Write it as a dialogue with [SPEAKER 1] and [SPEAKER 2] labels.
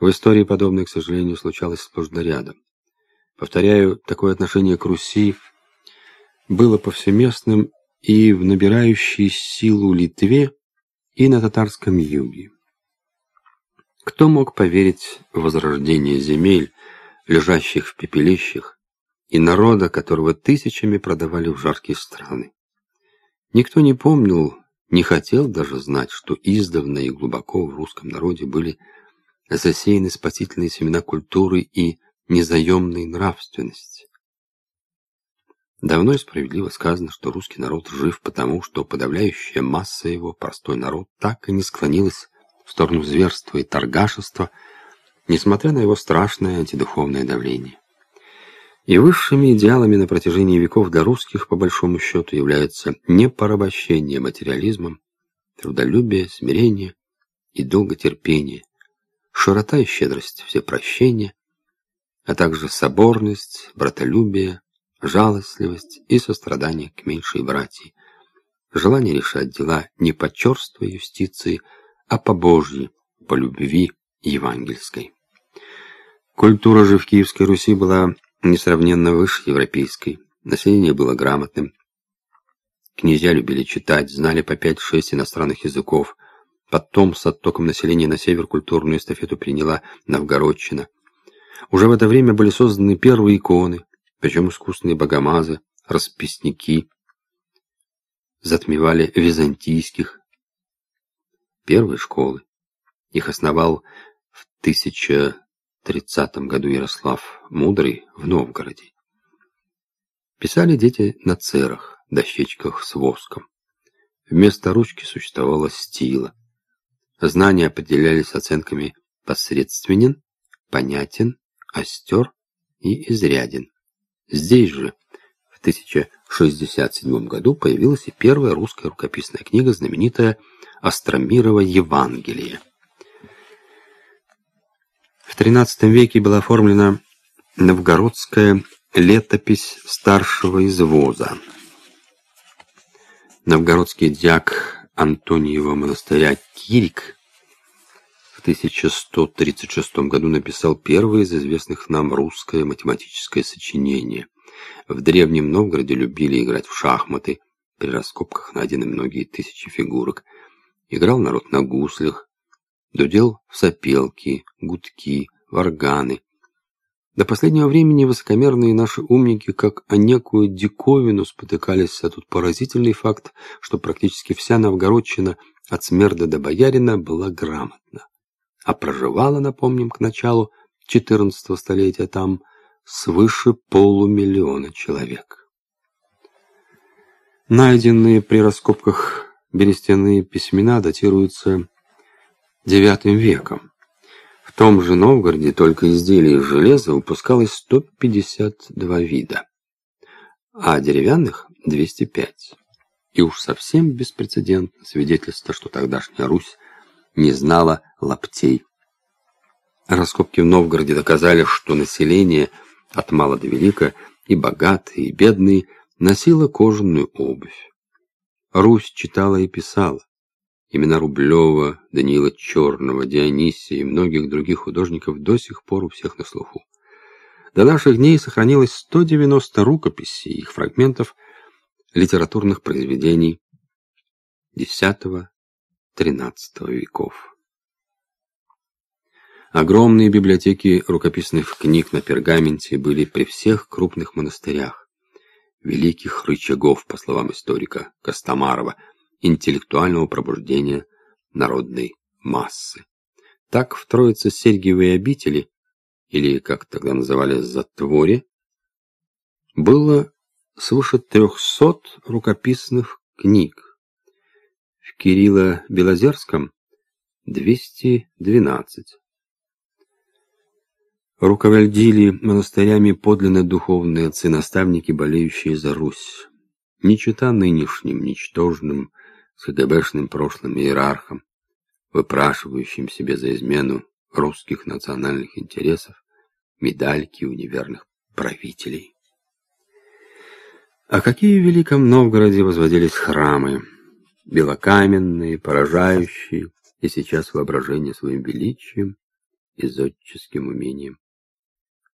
[SPEAKER 1] В истории подобное, к сожалению, случалось сплошь да рядом. Повторяю, такое отношение к Руси было повсеместным и в набирающей силу Литве, и на татарском юге. Кто мог поверить в возрождение земель, лежащих в пепелищах, и народа, которого тысячами продавали в жаркие страны? Никто не помнил, не хотел даже знать, что издавна и глубоко в русском народе были засеяны спасительные семена культуры и незаемной нравственности. Давно и справедливо сказано, что русский народ жив потому, что подавляющая масса его, простой народ, так и не склонилась в сторону зверства и торгашества, несмотря на его страшное антидуховное давление. И высшими идеалами на протяжении веков для русских, по большому счету, являются не порабощение материализмом, трудолюбие, смирение и долготерпение, широта и щедрость, все прощения, а также соборность, братолюбие, жалостливость и сострадание к меньшей братьи, желание решать дела не по черству юстиции, а по Божьей, по любви евангельской. Культура же в Киевской Руси была несравненно выше европейской, население было грамотным, князья любили читать, знали по 5-6 иностранных языков, потом с оттоком населения на север культурную эстафету приняла Новгородчина. Уже в это время были созданы первые иконы, причем искусные богомазы, расписники, затмевали византийских. Первые школы. Их основал в 1030 году Ярослав Мудрый в Новгороде. Писали дети на церах, дощечках с воском. Вместо ручки существовала стила. Знания определялись оценками посредственен, понятен, остер и изряден. Здесь же, в 1067 году, появилась и первая русская рукописная книга, знаменитая Остромирова Евангелие. В XIII веке была оформлена новгородская летопись старшего извоза. Новгородский дьяк Антониева монастыря Кирик в 1136 году написал первое из известных нам русское математическое сочинение. В Древнем Новгороде любили играть в шахматы, при раскопках найдены многие тысячи фигурок. Играл народ на гуслях, дудел в сопелки, гудки, варганы. До последнего времени высокомерные наши умники, как о некую диковину, спотыкались, а тут поразительный факт, что практически вся новгородчина от смерда до боярина была грамотна. А проживала, напомним, к началу XIV столетия там свыше полумиллиона человек. Найденные при раскопках берестяные письмена датируются IX веком. Том же Новгороде только изделий из железа выпускалось 152 вида, а деревянных – 205. И уж совсем беспрецедентно свидетельство, что тогдашняя Русь не знала лаптей. Раскопки в Новгороде доказали, что население от мала до велика, и богатые, и бедные, носила кожаную обувь. Русь читала и писала. Имена Рублева, Даниила Черного, Дионисия и многих других художников до сих пор у всех на слуху. До наших дней сохранилось 190 рукописей и их фрагментов литературных произведений X-XIII веков. Огромные библиотеки рукописных книг на пергаменте были при всех крупных монастырях. Великих рычагов, по словам историка Костомарова, интеллектуального пробуждения народной массы. Так в Троице-Сергиевой обители, или, как тогда называли, затворе, было свыше трехсот рукописных книг. В Кирилло-Белозерском – 212. Руководили монастырями подлинно духовные отцы-наставники, болеющие за Русь. Не чита нынешним, ничтожным, с КГБшным прошлым иерархом, выпрашивающим себе за измену русских национальных интересов медальки у неверных правителей. А какие в Великом Новгороде возводились храмы, белокаменные, поражающие, и сейчас воображение своим величием и зодческим умением.